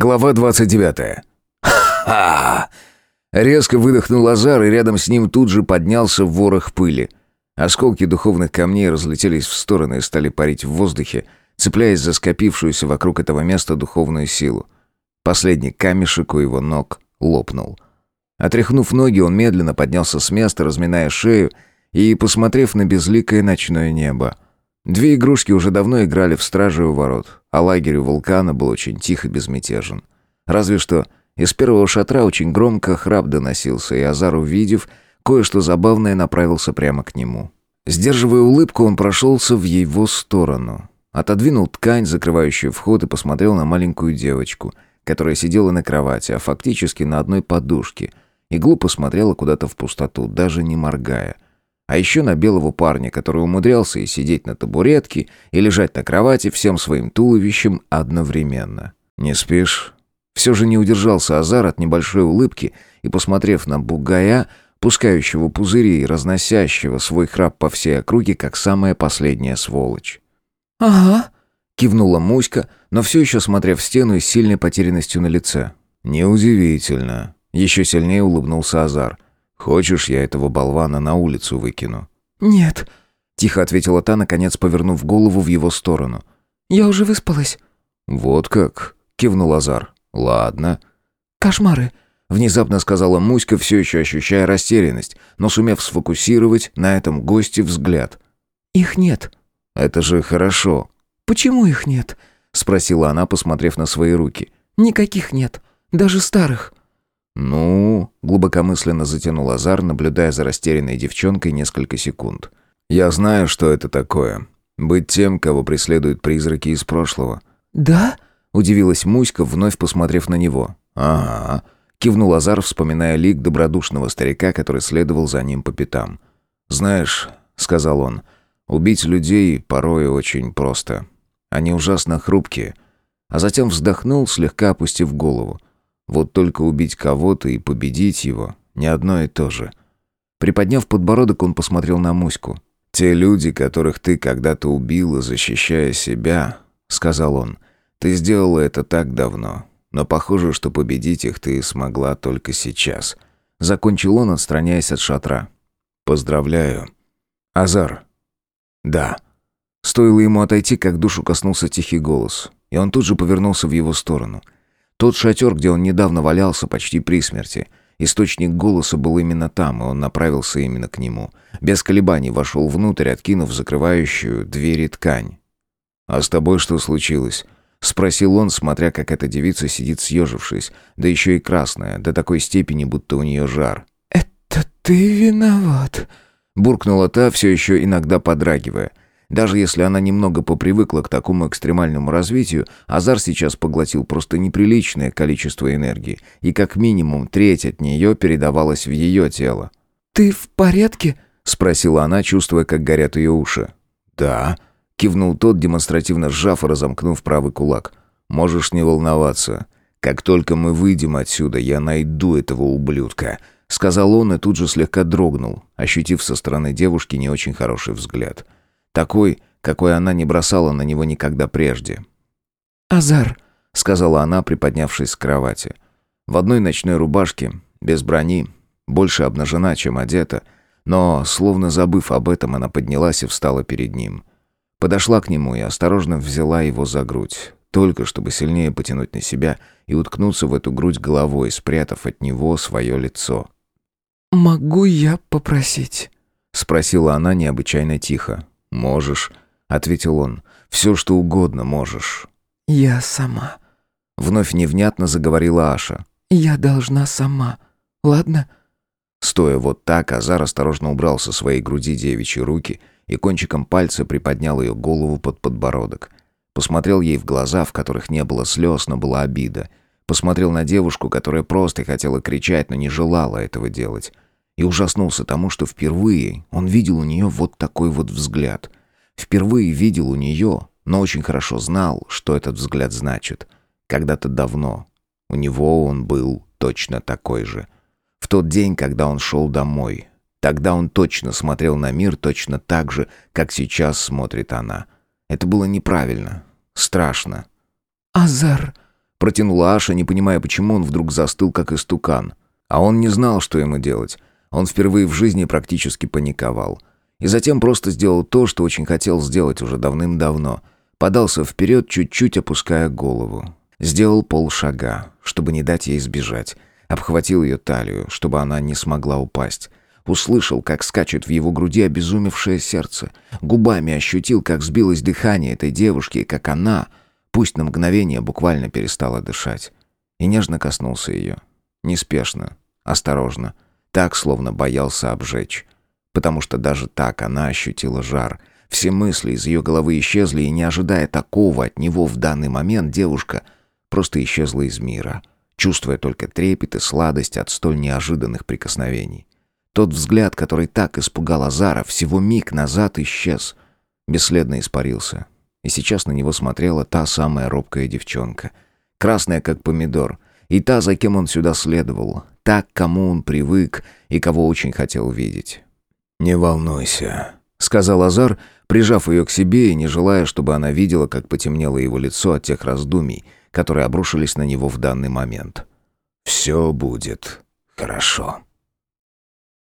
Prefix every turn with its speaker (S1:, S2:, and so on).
S1: Глава 29. Ха! Резко выдохнул Азар, и рядом с ним тут же поднялся ворох пыли. Осколки духовных камней разлетелись в стороны и стали парить в воздухе, цепляясь за скопившуюся вокруг этого места духовную силу. Последний камешек у его ног лопнул. Отряхнув ноги, он медленно поднялся с места, разминая шею и посмотрев на безликое ночное небо. Две игрушки уже давно играли в стражи у ворот, а лагерь у вулкана был очень тих и безмятежен. Разве что из первого шатра очень громко храп доносился, и Азар, увидев кое-что забавное, направился прямо к нему. Сдерживая улыбку, он прошелся в его сторону. Отодвинул ткань, закрывающую вход, и посмотрел на маленькую девочку, которая сидела на кровати, а фактически на одной подушке, и глупо смотрела куда-то в пустоту, даже не моргая — а еще на белого парня, который умудрялся и сидеть на табуретке, и лежать на кровати всем своим туловищем одновременно. «Не спишь?» Все же не удержался Азар от небольшой улыбки и, посмотрев на бугая, пускающего пузыри и разносящего свой храп по всей округе, как самая последняя сволочь.
S2: «Ага», —
S1: кивнула Муська, но все еще смотря в стену и с сильной потерянностью на лице. «Неудивительно», — еще сильнее улыбнулся Азар. «Хочешь, я этого болвана на улицу выкину?»
S2: «Нет», —
S1: тихо ответила та, наконец повернув голову в его сторону.
S2: «Я уже выспалась».
S1: «Вот как?» — кивнул Азар. «Ладно».
S2: «Кошмары», —
S1: внезапно сказала Муська, все еще ощущая растерянность, но сумев сфокусировать на этом госте взгляд.
S2: «Их нет».
S1: «Это же хорошо».
S2: «Почему их нет?» — спросила она, посмотрев на свои руки. «Никаких нет, даже старых».
S1: «Ну...» — глубокомысленно затянул Азар, наблюдая за растерянной девчонкой несколько секунд. «Я знаю, что это такое. Быть тем, кого преследуют призраки из прошлого».
S2: «Да?»
S1: — удивилась Муська, вновь посмотрев на него. «Ага», — кивнул Азар, вспоминая лик добродушного старика, который следовал за ним по пятам. «Знаешь», — сказал он, — «убить людей порой очень просто. Они ужасно хрупкие». А затем вздохнул, слегка опустив голову. Вот только убить кого-то и победить его — не одно и то же. Приподняв подбородок, он посмотрел на Муську. «Те люди, которых ты когда-то убила, защищая себя», — сказал он, — «ты сделала это так давно, но похоже, что победить их ты смогла только сейчас». Закончил он, отстраняясь от шатра. «Поздравляю». «Азар». «Да». Стоило ему отойти, как душу коснулся тихий голос, и он тут же повернулся в его сторону — тот шатер, где он недавно валялся почти при смерти. Источник голоса был именно там, и он направился именно к нему. Без колебаний вошел внутрь, откинув закрывающую двери ткань. «А с тобой что случилось?» — спросил он, смотря, как эта девица сидит съежившись, да еще и красная, до такой степени, будто у нее жар.
S2: «Это ты виноват», —
S1: буркнула та, все еще иногда подрагивая. Даже если она немного попривыкла к такому экстремальному развитию, Азар сейчас поглотил просто неприличное количество энергии, и как минимум треть от нее передавалась в ее тело.
S2: «Ты в порядке?»
S1: — спросила она, чувствуя, как горят ее уши. «Да», — кивнул тот, демонстративно сжав и разомкнув правый кулак. «Можешь не волноваться. Как только мы выйдем отсюда, я найду этого ублюдка», — сказал он и тут же слегка дрогнул, ощутив со стороны девушки не очень хороший взгляд. «Да». Такой, какой она не бросала на него никогда прежде.
S2: «Азар», —
S1: сказала она, приподнявшись с кровати. В одной ночной рубашке, без брони, больше обнажена, чем одета, но, словно забыв об этом, она поднялась и встала перед ним. Подошла к нему и осторожно взяла его за грудь, только чтобы сильнее потянуть на себя и уткнуться в эту грудь головой, спрятав от него свое лицо.
S2: «Могу я попросить?»
S1: — спросила она необычайно тихо. «Можешь», — ответил он. «Все, что угодно можешь».
S2: «Я сама», —
S1: вновь невнятно заговорила Аша.
S2: «Я должна сама. Ладно?»
S1: Стоя вот так, Азар осторожно убрал со своей груди девичьи руки и кончиком пальца приподнял ее голову под подбородок. Посмотрел ей в глаза, в которых не было слез, но была обида. Посмотрел на девушку, которая просто хотела кричать, но не желала этого делать и ужаснулся тому, что впервые он видел у нее вот такой вот взгляд. Впервые видел у нее, но очень хорошо знал, что этот взгляд значит. Когда-то давно. У него он был точно такой же. В тот день, когда он шел домой. Тогда он точно смотрел на мир точно так же, как сейчас смотрит она. Это было неправильно. Страшно.
S2: «Азар», —
S1: Протянула Аша, не понимая, почему он вдруг застыл, как истукан. А он не знал, что ему делать. Он впервые в жизни практически паниковал. И затем просто сделал то, что очень хотел сделать уже давным-давно. Подался вперед, чуть-чуть опуская голову. Сделал полшага, чтобы не дать ей сбежать. Обхватил ее талию, чтобы она не смогла упасть. Услышал, как скачет в его груди обезумевшее сердце. Губами ощутил, как сбилось дыхание этой девушки, как она, пусть на мгновение, буквально перестала дышать. И нежно коснулся ее. Неспешно, осторожно, так, словно боялся обжечь. Потому что даже так она ощутила жар. Все мысли из ее головы исчезли, и не ожидая такого от него в данный момент, девушка просто исчезла из мира, чувствуя только трепет и сладость от столь неожиданных прикосновений. Тот взгляд, который так испугал Азара, всего миг назад исчез, бесследно испарился. И сейчас на него смотрела та самая робкая девчонка, красная как помидор, и та, за кем он сюда следовал, та, к кому он привык и кого очень хотел видеть. «Не волнуйся», — сказал Азар, прижав ее к себе и не желая, чтобы она видела, как потемнело его лицо от тех раздумий, которые обрушились на него в данный момент. «Все будет хорошо».